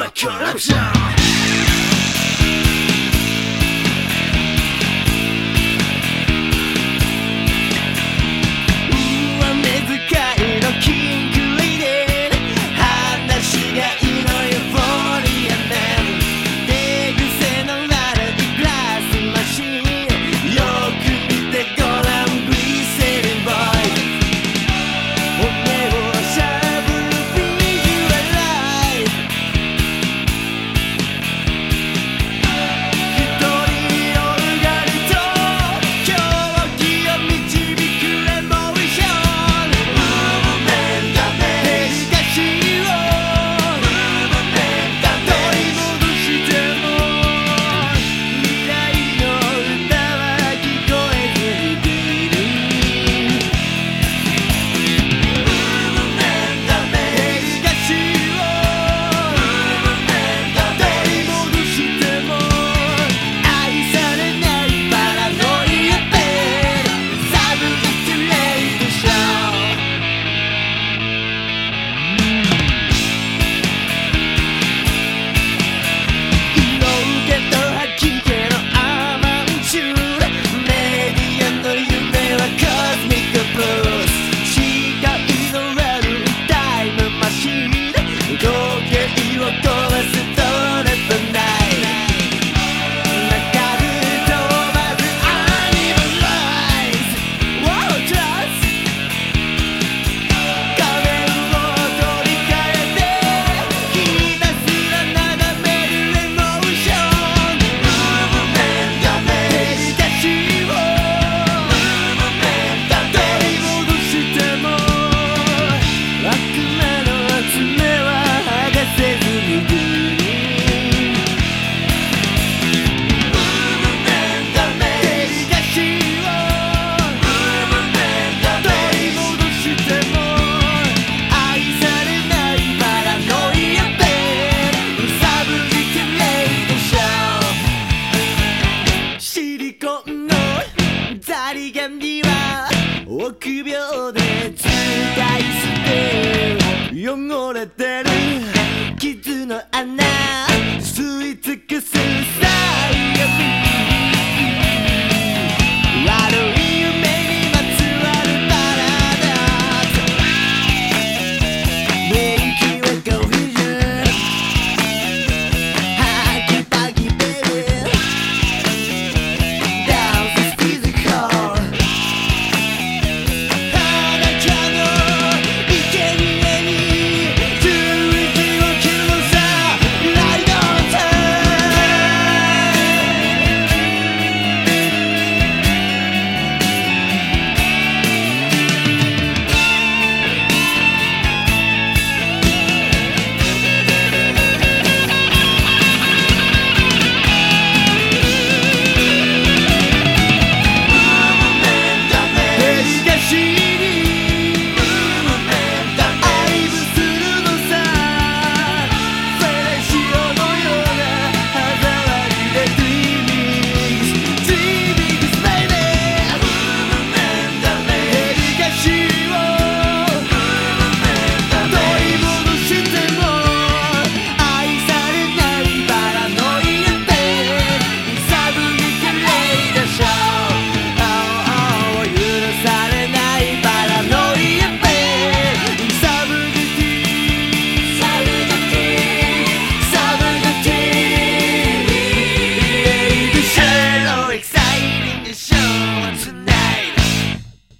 a corruption で使い捨て汚れてる。傷の穴。吸い尽くす